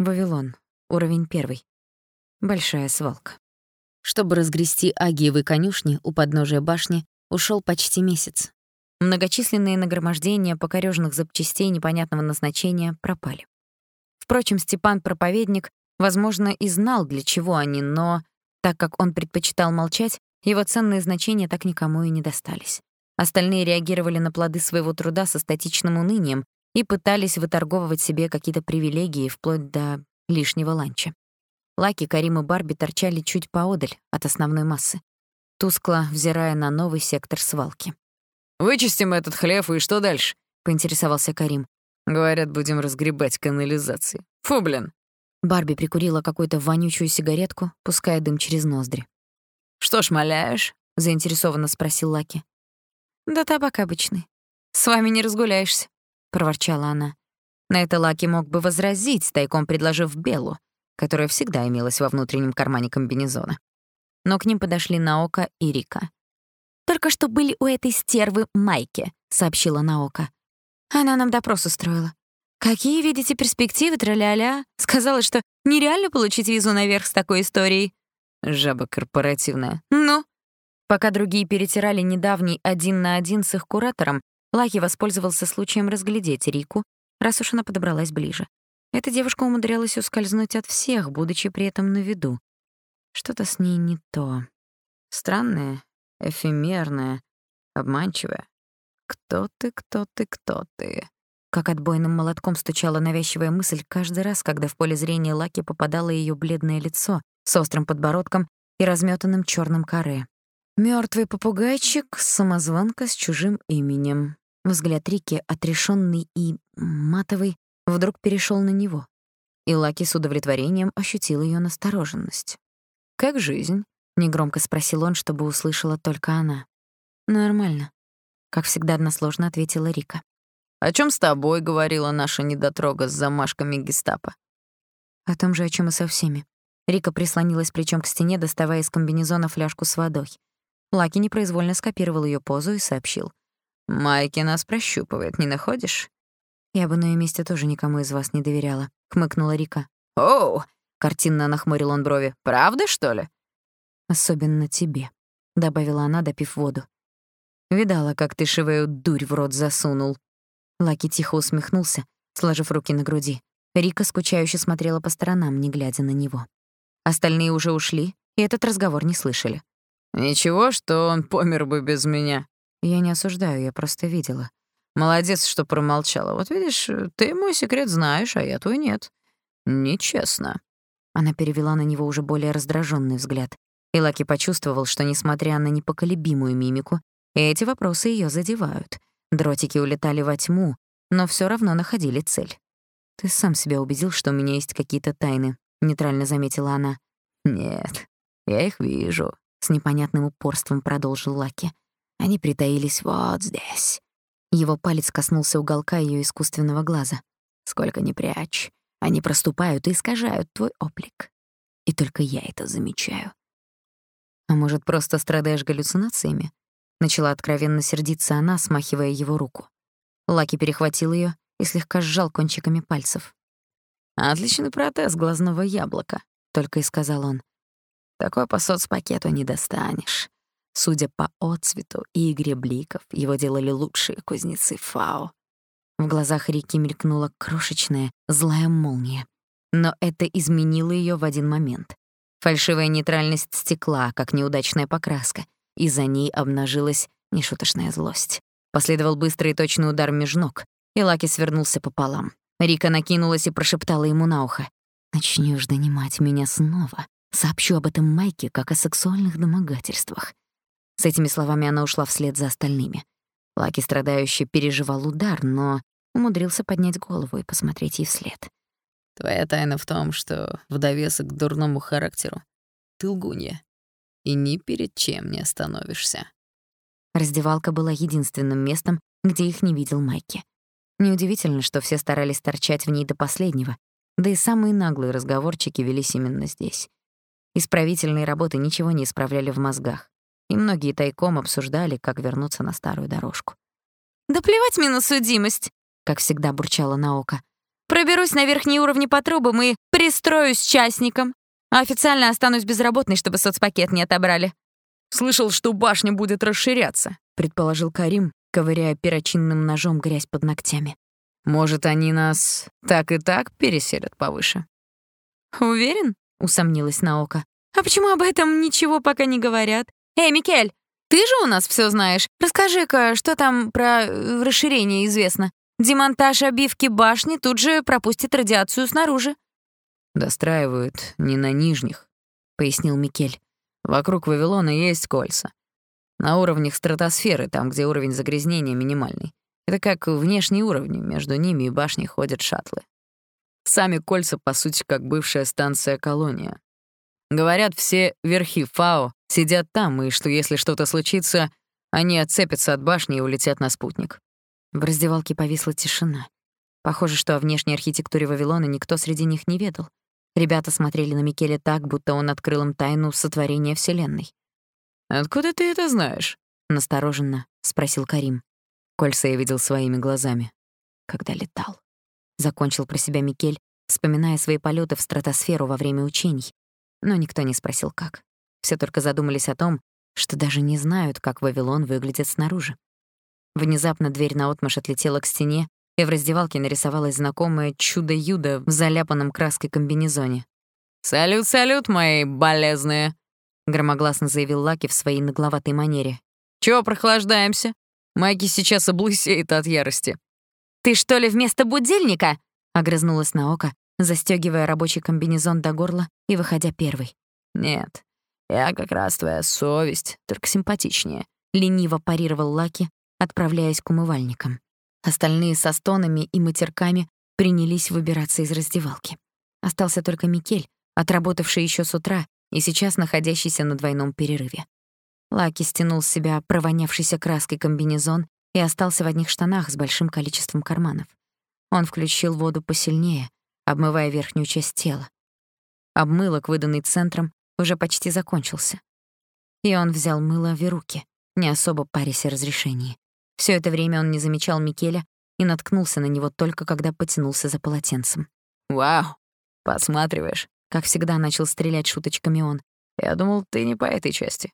Вавилон. Уровень первый. Большая свалка. Чтобы разгрести агиевы конюшни у подножия башни, ушел почти месяц. Многочисленные нагромождения покорёженных запчастей непонятного назначения пропали. Впрочем, Степан-проповедник, возможно, и знал, для чего они, но, так как он предпочитал молчать, его ценные значения так никому и не достались. Остальные реагировали на плоды своего труда со статичным унынием и пытались выторговывать себе какие-то привилегии вплоть до лишнего ланча. Лаки, Карим и Барби торчали чуть поодаль от основной массы, тускло взирая на новый сектор свалки. «Вычистим этот хлев, и что дальше?» — поинтересовался Карим. «Говорят, будем разгребать канализации. Фу, блин!» Барби прикурила какую-то вонючую сигаретку, пуская дым через ноздри. «Что ж, моляешь?» — заинтересованно спросил Лаки. «Да табак обычный. С вами не разгуляешься», — проворчала она. На это Лаки мог бы возразить, тайком предложив Беллу, которая всегда имелась во внутреннем кармане комбинезона. Но к ним подошли Наока и Рика. «Только что были у этой стервы Майки», — сообщила Наока. «Она нам допрос устроила. Какие видите перспективы, траля-ля? Сказала, что нереально получить визу наверх с такой историей». Жаба корпоративная. «Ну?» Пока другие перетирали недавний один на один с их куратором, Лаки воспользовался случаем разглядеть Рику, раз уж она подобралась ближе. Эта девушка умудрялась ускользнуть от всех, будучи при этом на виду. Что-то с ней не то. Странное, эфемерное, обманчивое. «Кто ты, кто ты, кто ты?» Как отбойным молотком стучала навязчивая мысль каждый раз, когда в поле зрения Лаки попадало ее бледное лицо с острым подбородком и разметанным черным каре. Мертвый попугайчик, самозванка с чужим именем. Взгляд Рики, отрешенный и матовый, вдруг перешел на него. И Лаки с удовлетворением ощутил ее настороженность. «Как жизнь?» — негромко спросил он, чтобы услышала только она. «Нормально», — как всегда односложно ответила Рика. «О чем с тобой говорила наша недотрога с замашками гестапо?» «О том же, о чем и со всеми». Рика прислонилась плечом к стене, доставая из комбинезона фляжку с водой. Лаки непроизвольно скопировал ее позу и сообщил. «Майки нас прощупывает, не находишь?» «Я бы на ее месте тоже никому из вас не доверяла», — хмыкнула Рика. «Оу!» — картинно нахмурил он брови. «Правда, что ли?» «Особенно тебе», — добавила она, допив воду. «Видала, как ты шивею дурь в рот засунул». Лаки тихо усмехнулся, сложив руки на груди. Рика скучающе смотрела по сторонам, не глядя на него. Остальные уже ушли, и этот разговор не слышали. «Ничего, что он помер бы без меня». «Я не осуждаю, я просто видела. Молодец, что промолчала. Вот видишь, ты мой секрет знаешь, а я твой нет. Нечестно. Она перевела на него уже более раздраженный взгляд. И Лаки почувствовал, что, несмотря на непоколебимую мимику, эти вопросы ее задевают. Дротики улетали во тьму, но все равно находили цель. «Ты сам себя убедил, что у меня есть какие-то тайны», — нейтрально заметила она. «Нет, я их вижу», — с непонятным упорством продолжил Лаки. «Они притаились вот здесь. Его палец коснулся уголка ее искусственного глаза. «Сколько ни прячь, они проступают и искажают твой облик. И только я это замечаю». «А может, просто страдаешь галлюцинациями?» Начала откровенно сердиться она, смахивая его руку. Лаки перехватил ее и слегка сжал кончиками пальцев. «Отличный протез глазного яблока», — только и сказал он. «Такой по соцпакету не достанешь. Судя по отцвету и игре бликов, его делали лучшие кузнецы Фао. В глазах Рики мелькнула крошечная, злая молния. Но это изменило ее в один момент. Фальшивая нейтральность стекла, как неудачная покраска, и за ней обнажилась нешуточная злость. Последовал быстрый и точный удар меж ног, и Лаки свернулся пополам. Рика накинулась и прошептала ему на ухо. «Начнёшь донимать меня снова. Сообщу об этом Майке, как о сексуальных домогательствах. С этими словами она ушла вслед за остальными. Лаки, страдающий, переживал удар, но умудрился поднять голову и посмотреть ей вслед. «Твоя тайна в том, что в довесок к дурному характеру ты лгунья, и ни перед чем не остановишься». Раздевалка была единственным местом, где их не видел Майки. Неудивительно, что все старались торчать в ней до последнего, да и самые наглые разговорчики велись именно здесь. Исправительные работы ничего не исправляли в мозгах и многие тайком обсуждали, как вернуться на старую дорожку. «Да плевать мне на судимость!» — как всегда бурчала Наока. Проберусь на верхние уровни по трубам и пристроюсь частником. А официально останусь безработной, чтобы соцпакет не отобрали. «Слышал, что башня будет расширяться», — предположил Карим, ковыряя перочинным ножом грязь под ногтями. «Может, они нас так и так переселят повыше?» «Уверен?» — усомнилась Наока. «А почему об этом ничего пока не говорят? Эй, Микель, ты же у нас все знаешь. Расскажи-ка, что там про э, расширение известно? Демонтаж обивки башни тут же пропустит радиацию снаружи». «Достраивают не на нижних», — пояснил Микель. «Вокруг Вавилона есть кольца. На уровнях стратосферы, там, где уровень загрязнения минимальный. Это как внешние уровни, между ними и башней ходят шаттлы. Сами кольца, по сути, как бывшая станция-колония. Говорят, все верхи ФАО сидят там, и что если что-то случится, они отцепятся от башни и улетят на спутник. В раздевалке повисла тишина. Похоже, что о внешней архитектуре Вавилона никто среди них не ведал. Ребята смотрели на Микеле так, будто он открыл им тайну сотворения Вселенной. «Откуда ты это знаешь?» — настороженно спросил Карим. Кольца я видел своими глазами, когда летал. Закончил про себя Микель, вспоминая свои полеты в стратосферу во время учений. Но никто не спросил, как. Все только задумались о том, что даже не знают, как Вавилон выглядит снаружи. Внезапно дверь наотмашь отлетела к стене, и в раздевалке нарисовалось знакомое чудо-юдо в заляпанном краской комбинезоне. «Салют, салют, мои болезные!» — громогласно заявил Лаки в своей нагловатой манере. «Чего прохлаждаемся? Майки сейчас облысеет от ярости». «Ты что ли вместо будильника?» — огрызнулась Наока, застёгивая рабочий комбинезон до горла и выходя первой. «Нет, я как раз твоя совесть, только симпатичнее», — лениво парировал Лаки, отправляясь к умывальникам. Остальные со стонами и матерками принялись выбираться из раздевалки. Остался только Микель, отработавший еще с утра и сейчас находящийся на двойном перерыве. Лаки стянул с себя провонявшийся краской комбинезон и остался в одних штанах с большим количеством карманов. Он включил воду посильнее, обмывая верхнюю часть тела. Обмылок, выданный центром, уже почти закончился. И он взял мыло в руки, не особо парясь о разрешении. Все это время он не замечал Микеля и наткнулся на него только когда потянулся за полотенцем. «Вау, посматриваешь?» Как всегда начал стрелять шуточками он. «Я думал, ты не по этой части».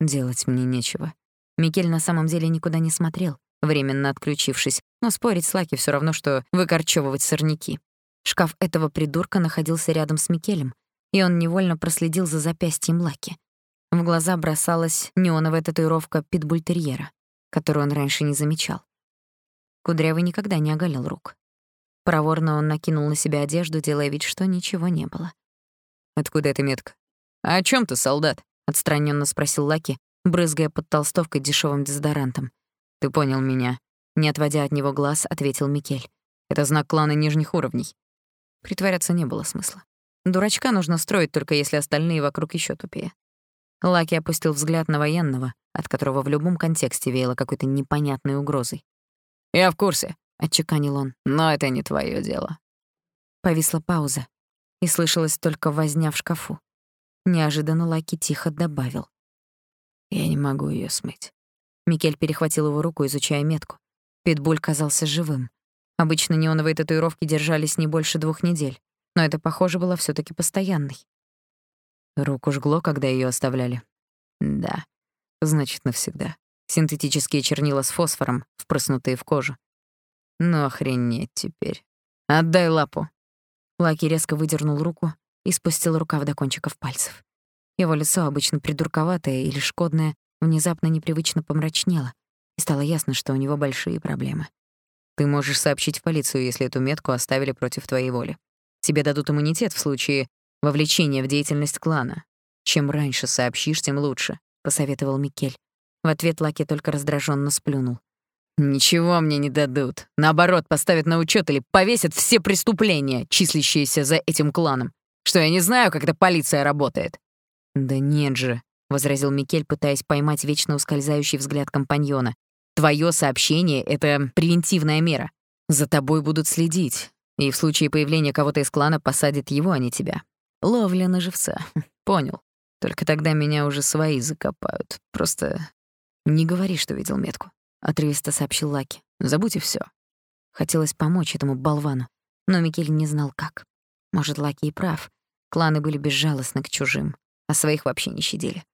Делать мне нечего. Микель на самом деле никуда не смотрел, временно отключившись, но спорить с Лаки все равно, что выкорчевывать сорняки. Шкаф этого придурка находился рядом с Микелем, и он невольно проследил за запястьем Лаки. В глаза бросалась неоновая татуировка питбультерьера, которую он раньше не замечал. Кудрявый никогда не оголил рук. Проворно он накинул на себя одежду, делая вид, что ничего не было. «Откуда эта метка?» «А о чем ты, солдат?» — отстраненно спросил Лаки, брызгая под толстовкой дешевым дезодорантом. «Ты понял меня». Не отводя от него глаз, ответил Микель. «Это знак клана нижних уровней». Притворяться не было смысла. Дурачка нужно строить, только если остальные вокруг еще тупее. Лаки опустил взгляд на военного, от которого в любом контексте веяло какой-то непонятной угрозой. «Я в курсе», — отчеканил он. «Но это не твое дело». Повисла пауза, и слышалась только возня в шкафу. Неожиданно Лаки тихо добавил. «Я не могу ее смыть». Микель перехватил его руку, изучая метку. Питбуль казался живым. Обычно неоновые татуировки держались не больше двух недель, но это, похоже, было все таки постоянной. Руку жгло, когда ее оставляли. Да, значит, навсегда. Синтетические чернила с фосфором, впрыснутые в кожу. Ну, охренеть теперь. Отдай лапу. Лаки резко выдернул руку и спустил рукав до кончиков пальцев. Его лицо, обычно придурковатое или шкодное, внезапно непривычно помрачнело, и стало ясно, что у него большие проблемы. Ты можешь сообщить в полицию, если эту метку оставили против твоей воли. Тебе дадут иммунитет в случае вовлечения в деятельность клана. Чем раньше сообщишь, тем лучше, посоветовал Микель. В ответ Лаки только раздраженно сплюнул. Ничего мне не дадут. Наоборот, поставят на учет или повесят все преступления, числящиеся за этим кланом. Что я не знаю, как эта полиция работает. Да нет же, возразил Микель, пытаясь поймать вечно ускользающий взгляд компаньона. Твое сообщение — это превентивная мера. За тобой будут следить, и в случае появления кого-то из клана посадят его, а не тебя. Ловля на живца. Понял. Только тогда меня уже свои закопают. Просто не говори, что видел метку, отрывисто сообщил Лаки. Забудь и всё. Хотелось помочь этому болвану. Но Микель не знал, как. Может, Лаки и прав. Кланы были безжалостны к чужим, а своих вообще не щадили.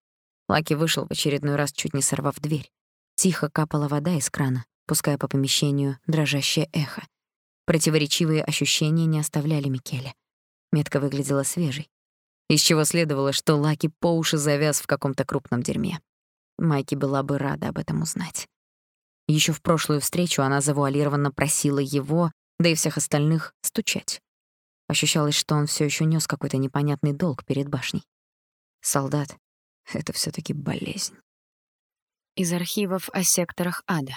Лаки вышел в очередной раз, чуть не сорвав дверь. Тихо капала вода из крана, пуская по помещению дрожащее эхо. Противоречивые ощущения не оставляли Микеля. Метка выглядела свежей, из чего следовало, что Лаки по уши завяз в каком-то крупном дерьме. Майки была бы рада об этом узнать. Еще в прошлую встречу она завуалированно просила его, да и всех остальных, стучать. Ощущалось, что он все еще нес какой-то непонятный долг перед башней. Солдат — это все таки болезнь. Из архивов о секторах ада.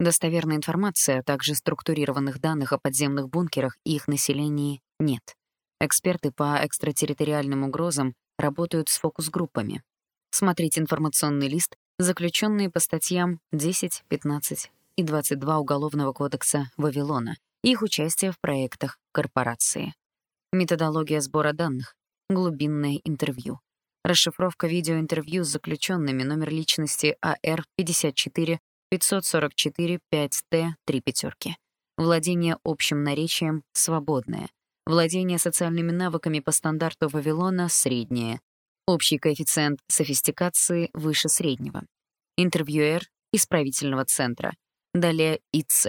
Достоверной информации, а также структурированных данных о подземных бункерах и их населении нет. Эксперты по экстратерриториальным угрозам работают с фокус-группами. Смотрите информационный лист, заключенные по статьям 10, 15 и 22 Уголовного кодекса Вавилона, их участие в проектах корпорации. Методология сбора данных, глубинное интервью. Расшифровка видеоинтервью с заключенными номер личности АР-54 544 5Т 3 пятерки. Владение общим наречием свободное. Владение социальными навыками по стандарту Вавилона среднее. Общий коэффициент софистикации выше среднего. Интервьюер исправительного центра. Далее ИЦ.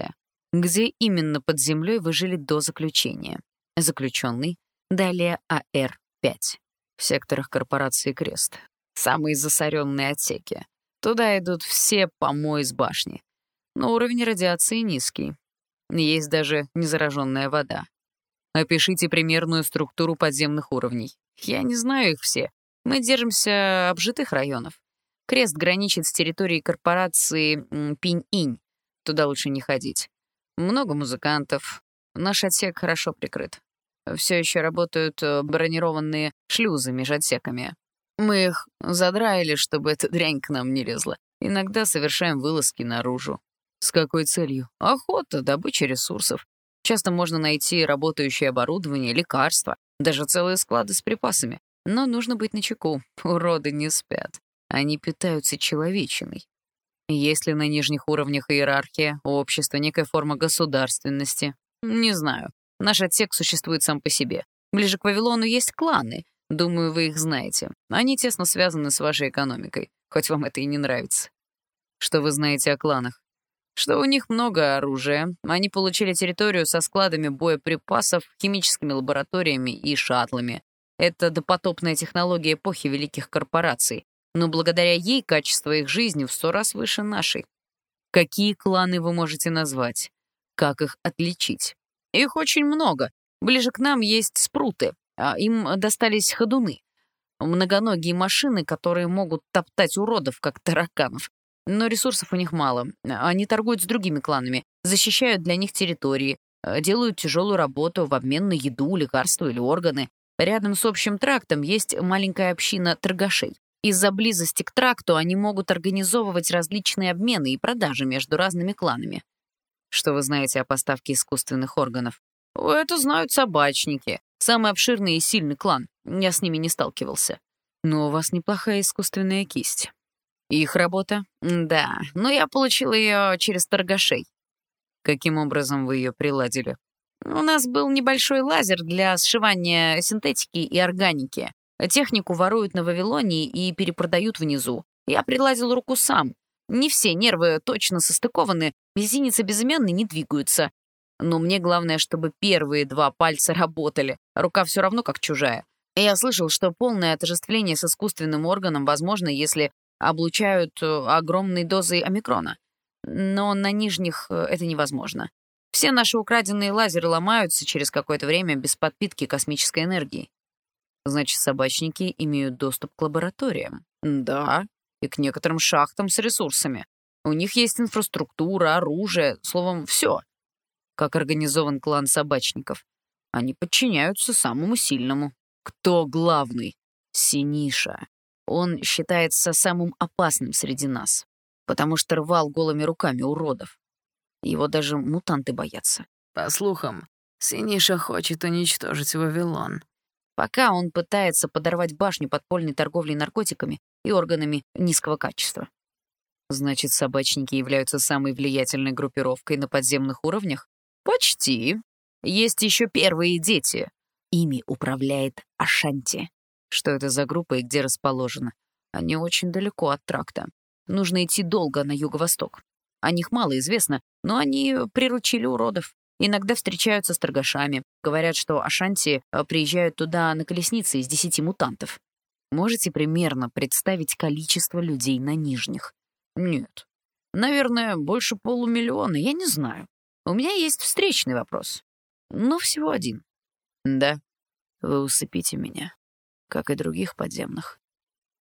Где именно под землей вы жили до заключения? Заключенный. Далее АР-5. В секторах корпорации Крест. Самые засоренные отсеки. Туда идут все помои с башни. Но уровень радиации низкий. Есть даже незараженная вода. Опишите примерную структуру подземных уровней. Я не знаю их все. Мы держимся обжитых районов. Крест граничит с территорией корпорации Пинь-Инь. Туда лучше не ходить. Много музыкантов. Наш отсек хорошо прикрыт. Все еще работают э, бронированные шлюзы между отсеками. Мы их задраили, чтобы эта дрянь к нам не лезла. Иногда совершаем вылазки наружу. С какой целью? Охота, добыча ресурсов. Часто можно найти работающее оборудование, лекарства, даже целые склады с припасами. Но нужно быть начеку. Уроды не спят. Они питаются человечиной. Есть ли на нижних уровнях иерархия, общества, некая форма государственности? Не знаю. Наш отсек существует сам по себе. Ближе к Вавилону есть кланы, Думаю, вы их знаете. Они тесно связаны с вашей экономикой, хоть вам это и не нравится. Что вы знаете о кланах? Что у них много оружия. Они получили территорию со складами боеприпасов, химическими лабораториями и шаттлами. Это допотопная технология эпохи великих корпораций, но благодаря ей качество их жизни в сто раз выше нашей. Какие кланы вы можете назвать? Как их отличить? Их очень много. Ближе к нам есть спруты, им достались ходуны. Многоногие машины, которые могут топтать уродов, как тараканов. Но ресурсов у них мало. Они торгуют с другими кланами, защищают для них территории, э, делают тяжелую работу в обмен на еду, лекарства или органы. Рядом с общим трактом есть маленькая община торгашей. Из-за близости к тракту они могут организовывать различные обмены и продажи между разными кланами. Что вы знаете о поставке искусственных органов? Это знают собачники. Самый обширный и сильный клан. Я с ними не сталкивался. Но у вас неплохая искусственная кисть. Их работа? Да, но я получил ее через торгашей. Каким образом вы ее приладили? У нас был небольшой лазер для сшивания синтетики и органики. Технику воруют на Вавилоне и перепродают внизу. Я приладил руку сам. Не все нервы точно состыкованы, мизинец и безымянный не двигаются. Но мне главное, чтобы первые два пальца работали. Рука все равно как чужая. Я слышал, что полное отождествление с искусственным органом возможно, если облучают э, огромной дозой омикрона. Но на нижних э, это невозможно. Все наши украденные лазеры ломаются через какое-то время без подпитки космической энергии. Значит, собачники имеют доступ к лабораториям. Да, и к некоторым шахтам с ресурсами. У них есть инфраструктура, оружие, словом, все как организован клан собачников. Они подчиняются самому сильному. Кто главный? Синиша. Он считается самым опасным среди нас, потому что рвал голыми руками уродов. Его даже мутанты боятся. По слухам, Синиша хочет уничтожить Вавилон. Пока он пытается подорвать башню подпольной торговлей наркотиками и органами низкого качества. Значит, собачники являются самой влиятельной группировкой на подземных уровнях? «Почти. есть еще первые дети. Ими управляет Ашанти. Что это за группа и где расположена? Они очень далеко от тракта. Нужно идти долго на юго-восток. О них мало известно, но они приручили уродов. Иногда встречаются с торгашами. Говорят, что Ашанти э, приезжают туда на колеснице из десяти мутантов. Можете примерно представить количество людей на нижних? Нет. Наверное, больше полумиллиона, я не знаю. У меня есть встречный вопрос. Но всего один. Да, вы усыпите меня, как и других подземных.